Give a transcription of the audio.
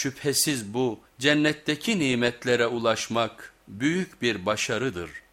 Şüphesiz bu cennetteki nimetlere ulaşmak büyük bir başarıdır.''